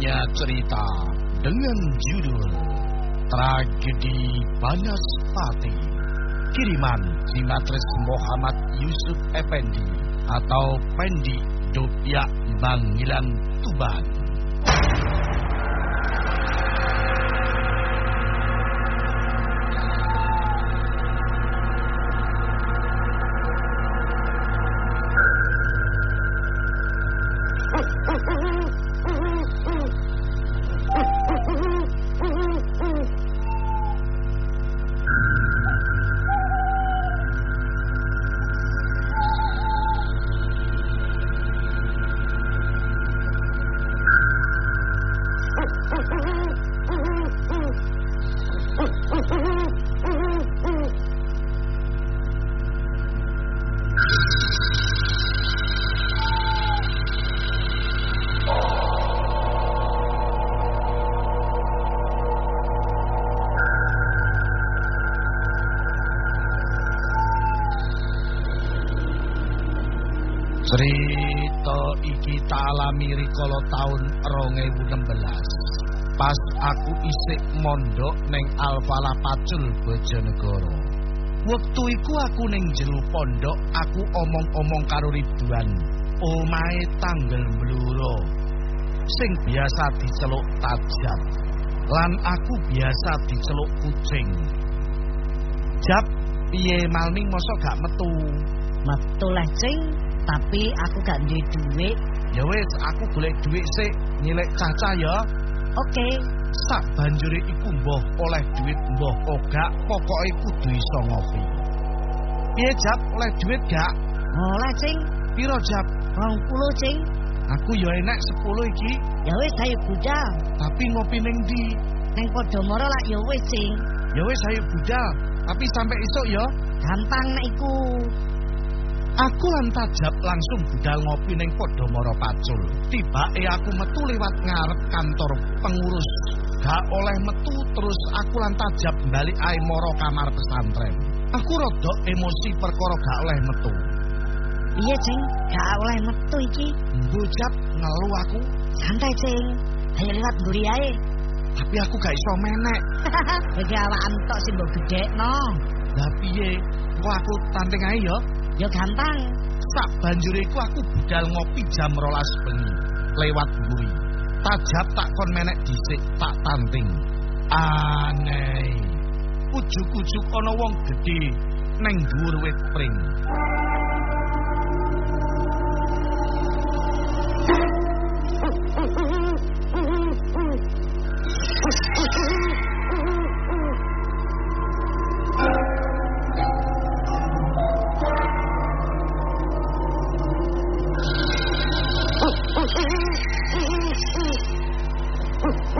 Punya cerita dengan judul Tragedi Banaspati. Kiriman Jimatris Muhammad Yusuf Effendi atau Pendi Dopia Bangilan Tuban. Cerita iki tak alami rikala taun 2016. Pas aku isik mondok ning Alfalah Pacul Bojonegoro. Wektu iku aku ning jero pondok, aku omong-omong karo Ridwan, omahe tanggal bluro. Sing biasa diceluk tajab. Lan aku biasa diceluk kucing. Jap, piye malning mosok gak metu? Metu lah cing, tapi aku gak duwe duit. Ya wis, aku golek dhuwit sik, nyilek caca ya. Oke, Sak banjure iku mbah oleh dhuwit mbah ora, pokoke kudu iso ngopi. Piye Jap, oleh dhuwit gak? oleh cing, Piro Jap? 20 cing. Aku ya enek 10 iki, Ya wis ayo budal. tapi ngopi ning ndi? Neng Podomoro lah ya wis cing. Ya wis ayo budal, tapi sampai esuk ya. Gampang nek iku. Aku lan tajab langsung budal ngopi ning Podomoro Pacul. Tibake aku metu lewat ngarep kantor pengurus. Gak oleh metu terus aku lan tajab balik ae moro kamar pesantren. Aku rodok emosi perkara gak oleh metu. Iya cing, gak oleh metu iki. Bujap ngelu aku, Santai cing. Ayo lewat mburi ae. tapi aku gak iso menek. Bagi awak antok sing mbok gedekno. Lah piye? Kok aku tanteng ae ya? Ya gampang. Sak banjure iku aku budal ngopi jam rolas bengi lewat mburi. Tajab tak kon menek dhisik tak tanting. Aneh. Ujuk-ujuk ana wong gedhe neng dhuwur wit pring. Oh,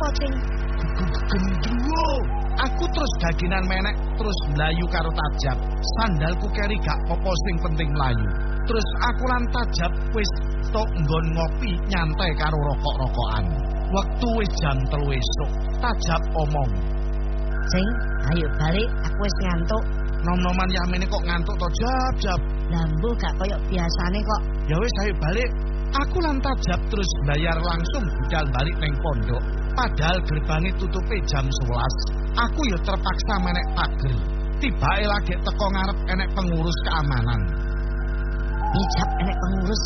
apa cing? Gendruwo. Aku terus daginan menek terus mlayu karo tajab. Sandalku keri gak apa sing penting mlayu. Terus aku lan tajab wis tok nggon ngopi nyantai karo rokok-rokokan. Waktu wis jam telu esuk, tajab omong. Cing, ayo balik. Aku wis ngantuk. Nom-noman yamene kok ngantuk to jab-jab. Lambu gak koyo biasane kok. Ya wis ayo balik. Aku lan tajab terus bayar langsung budal balik neng pondok. Padahal gerbangnya tutupe jam 11. Aku ya terpaksa menek pager. Tibake lagi teko ngarep enek pengurus keamanan. Bijak enek pengurus.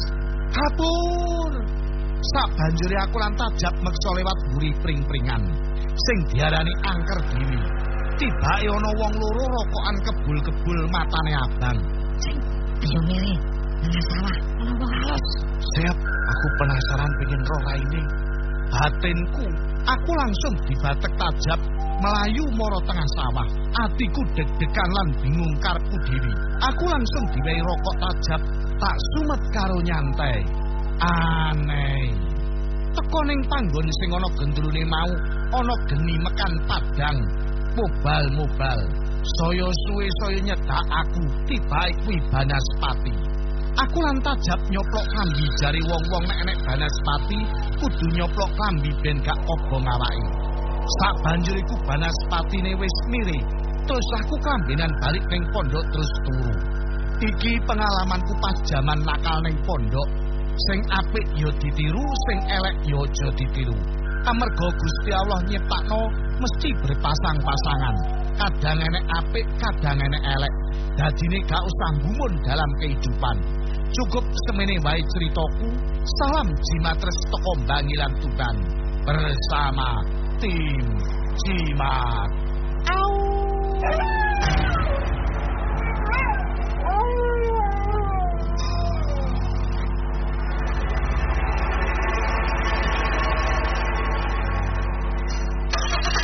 Kapur. Sak banjuri aku lan tajab meksa lewat buri pring-pringan. Sing diarani angker dewi. Tibake ana wong loro rokokan kebul-kebul matane abang. Cing, ayo milih. Mana salah? Mana wong halus? Siap, aku penasaran pengen roh raine. Batinku Aku langsung dibatek tajab melayu moro tengah sawah. Atiku deg-degan lan bingung karepku dhewe. Aku langsung diwehi rokok tajab, tak sumet karo nyantai. Aneh. Teko ning panggon sing ana gendrune mau, ana geni mekan padang. Mobal-mobal. Saya suwe saya nyedak aku tiba kuwi Banaspati. Aku lan tajab nyoplok klambi jari wong-wong nek enek Banaspati kudu nyoplok klambi ben gak obong awake. Sak banjur iku Banaspatine wis mire, terus aku kambenan balik ning pondok terus turu. Iki pengalamanku pas jaman nakal ning pondok. Sing apik ya ditiru, sing elek ya aja ditiru. Amarga Gusti Allah nyiptakno mesti berpasang-pasangan. Kadang enek apik, kadang enek elek. Dadine gak usah gumun dalam kehidupan. Cukup semene wae ceritaku. Salam Jimatres teko Bangilan Tuban bersama tim Jimat. Au.